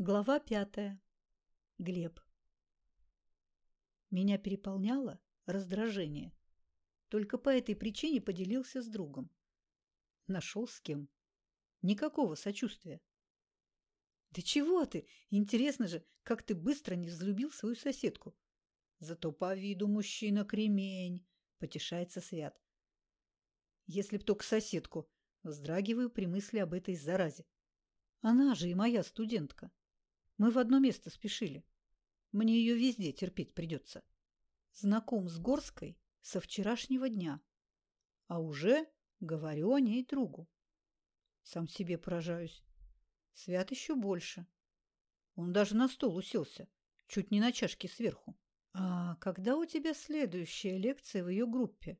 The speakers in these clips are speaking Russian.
Глава пятая. Глеб. Меня переполняло раздражение. Только по этой причине поделился с другом. Нашел с кем. Никакого сочувствия. Да чего ты? Интересно же, как ты быстро не взлюбил свою соседку. Зато по виду мужчина кремень, потешается Свят. Если б только соседку, вздрагиваю при мысли об этой заразе. Она же и моя студентка. Мы в одно место спешили. Мне ее везде терпеть придется. Знаком с Горской со вчерашнего дня. А уже говорю о ней другу. Сам себе поражаюсь. Свят еще больше. Он даже на стол уселся, чуть не на чашке сверху. «А когда у тебя следующая лекция в ее группе?»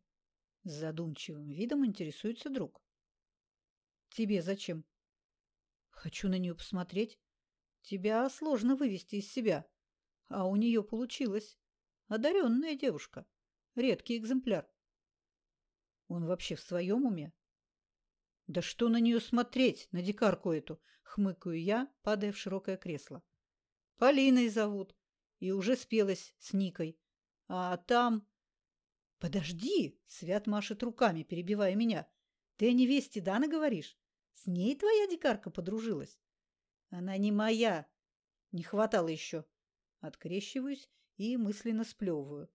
С задумчивым видом интересуется друг. «Тебе зачем?» «Хочу на нее посмотреть. Тебя сложно вывести из себя. А у нее получилось. Одаренная девушка. Редкий экземпляр. Он вообще в своем уме? Да что на нее смотреть, на дикарку эту, хмыкаю я, падая в широкое кресло. Полиной зовут. И уже спелась с Никой. А там... Подожди, Свят машет руками, перебивая меня. Ты о невесте Дана говоришь? С ней твоя дикарка подружилась? Она не моя. Не хватало еще. Открещиваюсь и мысленно сплевываю.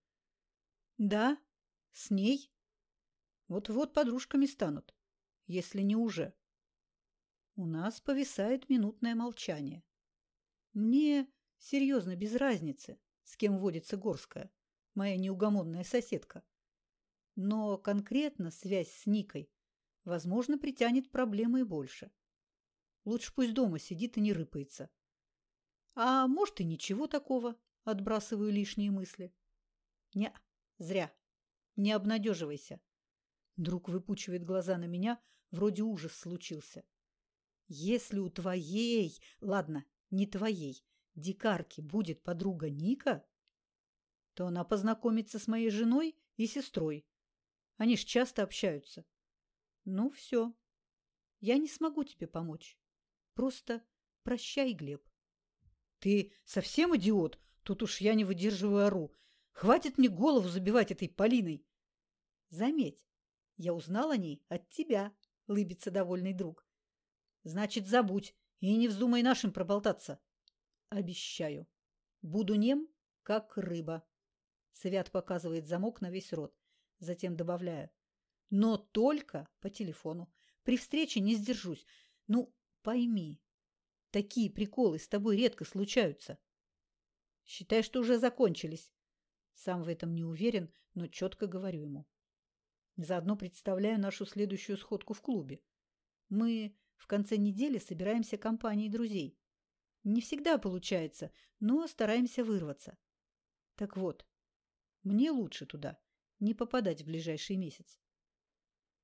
Да, с ней. Вот-вот подружками станут, если не уже. У нас повисает минутное молчание. Мне серьезно без разницы, с кем водится Горская, моя неугомонная соседка. Но конкретно связь с Никой, возможно, притянет проблемы и больше. Лучше пусть дома сидит и не рыпается. А может и ничего такого, отбрасываю лишние мысли. Не, зря. Не обнадеживайся. Друг выпучивает глаза на меня, вроде ужас случился. Если у твоей, ладно, не твоей, дикарки будет подруга Ника, то она познакомится с моей женой и сестрой. Они ж часто общаются. Ну, все. Я не смогу тебе помочь. Просто прощай, Глеб. Ты совсем идиот? Тут уж я не выдерживаю ору. Хватит мне голову забивать этой Полиной. Заметь, я узнал о ней от тебя, лыбится довольный друг. Значит, забудь и не вздумай нашим проболтаться. Обещаю. Буду нем, как рыба. Свят показывает замок на весь рот, затем добавляя. Но только по телефону. При встрече не сдержусь. Ну, Пойми, такие приколы с тобой редко случаются. Считай, что уже закончились. Сам в этом не уверен, но четко говорю ему. Заодно представляю нашу следующую сходку в клубе. Мы в конце недели собираемся компанией друзей. Не всегда получается, но стараемся вырваться. Так вот, мне лучше туда не попадать в ближайший месяц.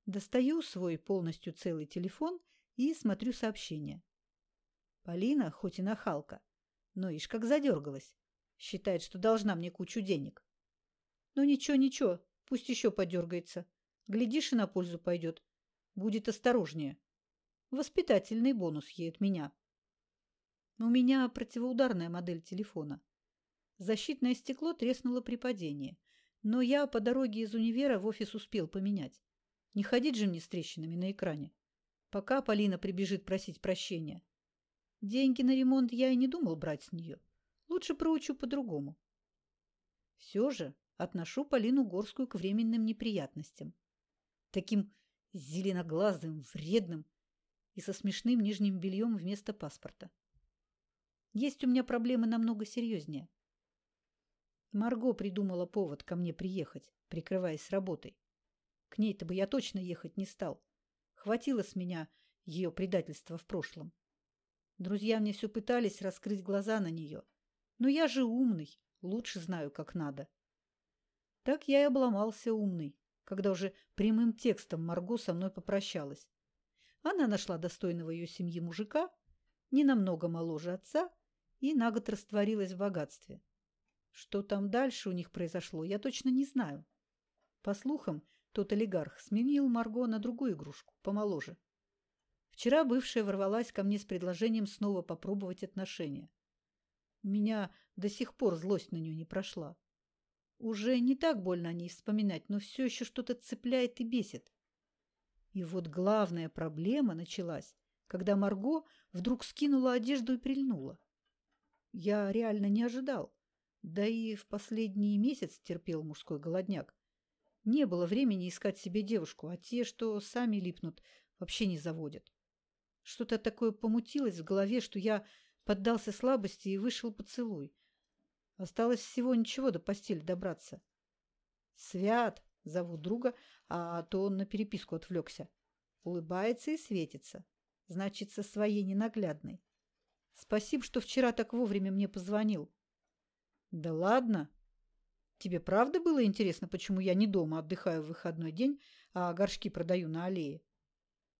Достаю свой полностью целый телефон и смотрю сообщение. Полина, хоть и нахалка, но ишь как задергалась. Считает, что должна мне кучу денег. Ну ничего, ничего, пусть еще подергается. Глядишь, и на пользу пойдет. Будет осторожнее. Воспитательный бонус ей от меня. У меня противоударная модель телефона. Защитное стекло треснуло при падении, но я по дороге из универа в офис успел поменять. Не ходить же мне с трещинами на экране пока Полина прибежит просить прощения. Деньги на ремонт я и не думал брать с нее. Лучше проучу по-другому. Все же отношу Полину Горскую к временным неприятностям. Таким зеленоглазым, вредным и со смешным нижним бельем вместо паспорта. Есть у меня проблемы намного серьезнее. Марго придумала повод ко мне приехать, прикрываясь работой. К ней-то бы я точно ехать не стал. Хватило с меня ее предательства в прошлом. Друзья мне все пытались раскрыть глаза на нее. Но я же умный, лучше знаю, как надо. Так я и обломался умный, когда уже прямым текстом Марго со мной попрощалась. Она нашла достойного ее семьи мужика, не намного моложе отца, и на год растворилась в богатстве. Что там дальше у них произошло, я точно не знаю. По слухам, тот олигарх сменил Марго на другую игрушку, помоложе. Вчера бывшая ворвалась ко мне с предложением снова попробовать отношения. Меня до сих пор злость на нее не прошла. Уже не так больно о ней вспоминать, но все еще что-то цепляет и бесит. И вот главная проблема началась, когда Марго вдруг скинула одежду и прильнула. Я реально не ожидал. Да и в последний месяц терпел мужской голодняк. Не было времени искать себе девушку, а те, что сами липнут, вообще не заводят. Что-то такое помутилось в голове, что я поддался слабости и вышел поцелуй. Осталось всего ничего до постели добраться. Свят, зовут друга, а то он на переписку отвлекся. Улыбается и светится. Значит, со своей ненаглядной. Спасибо, что вчера так вовремя мне позвонил. Да ладно. Тебе правда было интересно, почему я не дома отдыхаю в выходной день, а горшки продаю на аллее?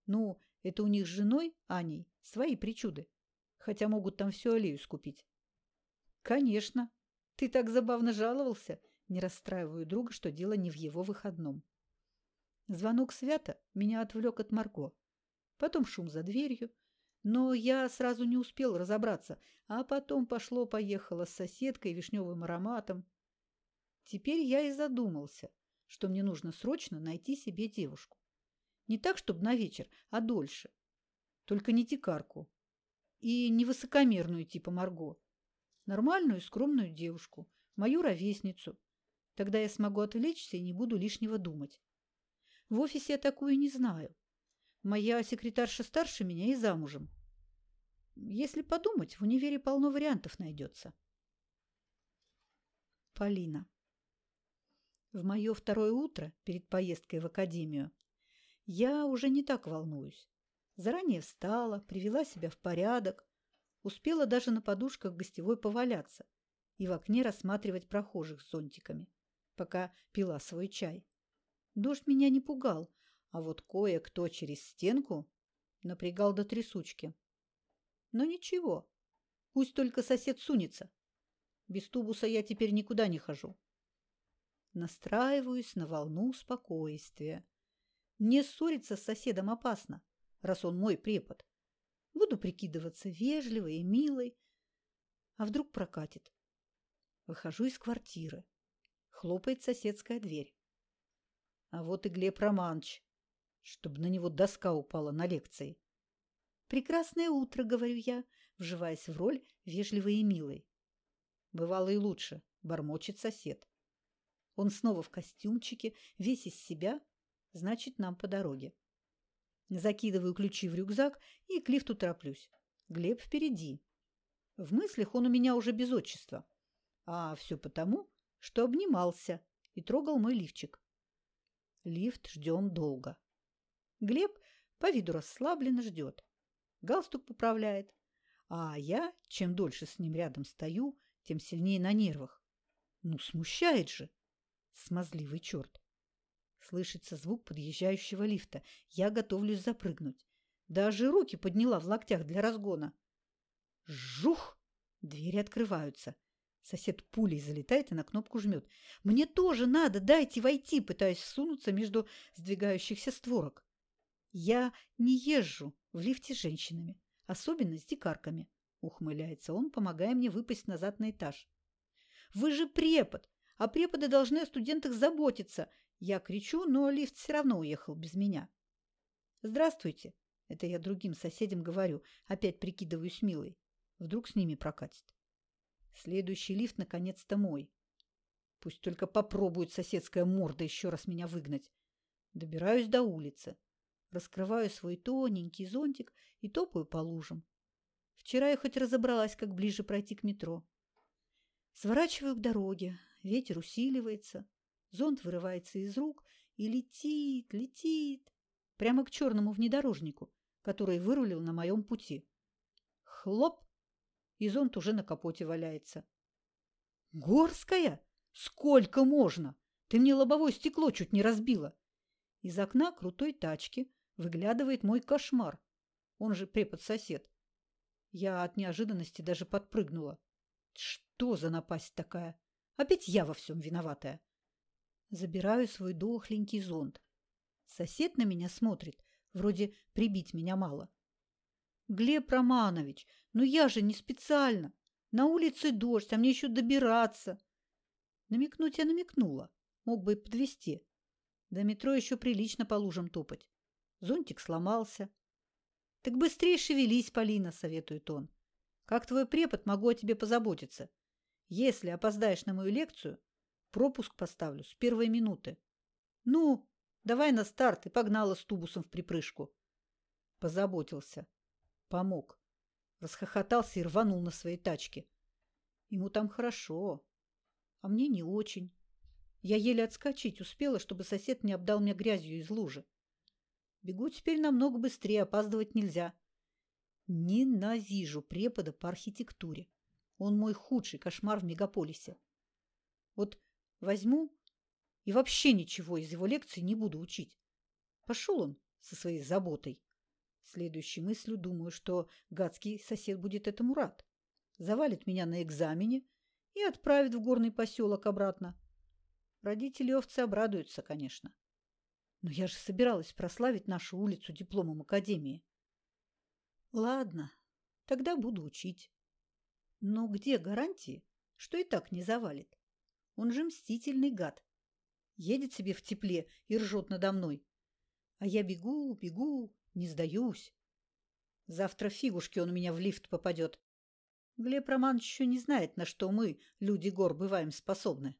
Ну, это у них с женой, Аней, свои причуды. Хотя могут там всю аллею скупить. Конечно. Ты так забавно жаловался. Не расстраиваю друга, что дело не в его выходном. Звонок Свята меня отвлек от Марго. Потом шум за дверью. Но я сразу не успел разобраться, а потом пошло-поехало с соседкой вишневым ароматом. Теперь я и задумался, что мне нужно срочно найти себе девушку. Не так, чтобы на вечер, а дольше. Только не тикарку. И не высокомерную типа Марго. Нормальную скромную девушку, мою ровесницу. Тогда я смогу отвлечься и не буду лишнего думать. В офисе я такую не знаю. Моя секретарша старше меня и замужем. Если подумать, в универе полно вариантов найдется. Полина. В мое второе утро перед поездкой в академию я уже не так волнуюсь. Заранее встала, привела себя в порядок, успела даже на подушках гостевой поваляться и в окне рассматривать прохожих с зонтиками, пока пила свой чай. Дождь меня не пугал, а вот кое-кто через стенку напрягал до трясучки. Но ничего, пусть только сосед сунется. Без тубуса я теперь никуда не хожу. Настраиваюсь на волну спокойствия. Мне ссориться с соседом опасно, раз он мой препод. Буду прикидываться вежливой и милой. А вдруг прокатит? Выхожу из квартиры. Хлопает соседская дверь. А вот и Глеб Романович, чтобы на него доска упала на лекции. «Прекрасное утро», — говорю я, вживаясь в роль вежливой и милой. Бывало и лучше, бормочет сосед. Он снова в костюмчике, весь из себя, Значит, нам по дороге. Закидываю ключи в рюкзак и к лифту тороплюсь. Глеб впереди. В мыслях он у меня уже без отчества. А все потому, что обнимался и трогал мой лифчик. Лифт ждем долго. Глеб по виду расслабленно ждет. Галстук поправляет. А я, чем дольше с ним рядом стою, тем сильнее на нервах. Ну, смущает же. Смазливый черт. Слышится звук подъезжающего лифта. Я готовлюсь запрыгнуть. Даже руки подняла в локтях для разгона. Жух! Двери открываются. Сосед пулей залетает и на кнопку жмет. «Мне тоже надо, дайте войти!» Пытаюсь всунуться между сдвигающихся створок. «Я не езжу в лифте с женщинами, особенно с дикарками», ухмыляется он, помогая мне выпасть назад на этаж. «Вы же препод, а преподы должны о студентах заботиться. Я кричу, но лифт все равно уехал без меня. «Здравствуйте!» – это я другим соседям говорю, опять прикидываюсь милой. Вдруг с ними прокатит. Следующий лифт наконец-то мой. Пусть только попробует соседская морда еще раз меня выгнать. Добираюсь до улицы. Раскрываю свой тоненький зонтик и топаю по лужам. Вчера я хоть разобралась, как ближе пройти к метро. Сворачиваю к дороге. Ветер усиливается. Зонт вырывается из рук и летит, летит, прямо к черному внедорожнику, который вырулил на моем пути. Хлоп! И зонт уже на капоте валяется. «Горская? Сколько можно? Ты мне лобовое стекло чуть не разбила!» Из окна крутой тачки выглядывает мой кошмар. Он же препод-сосед. Я от неожиданности даже подпрыгнула. Что за напасть такая? Опять я во всем виноватая. Забираю свой дохленький зонт. Сосед на меня смотрит, вроде прибить меня мало. Глеб Романович, ну я же не специально. На улице дождь, а мне еще добираться. Намекнуть я намекнула. Мог бы и подвести. До метро еще прилично по лужам топать. Зонтик сломался. Так быстрее шевелись, Полина, советует он. Как твой препод, могу о тебе позаботиться. Если опоздаешь на мою лекцию, пропуск поставлю с первой минуты. Ну, давай на старт и погнала с тубусом в припрыжку. Позаботился. Помог. Расхохотался и рванул на своей тачке. Ему там хорошо, а мне не очень. Я еле отскочить успела, чтобы сосед не обдал меня грязью из лужи. Бегу теперь намного быстрее, опаздывать нельзя. Ненавижу препода по архитектуре. Он мой худший кошмар в мегаполисе. Вот возьму и вообще ничего из его лекций не буду учить. Пошел он со своей заботой. Следующей мыслью думаю, что гадский сосед будет этому рад. Завалит меня на экзамене и отправит в горный поселок обратно. Родители овцы обрадуются, конечно. Но я же собиралась прославить нашу улицу дипломом академии. Ладно, тогда буду учить. Но где гарантии, что и так не завалит? Он же мстительный гад. Едет себе в тепле и ржет надо мной. А я бегу, бегу, не сдаюсь. Завтра фигушки он у меня в лифт попадет. Глеб Романович еще не знает, на что мы, люди гор, бываем способны.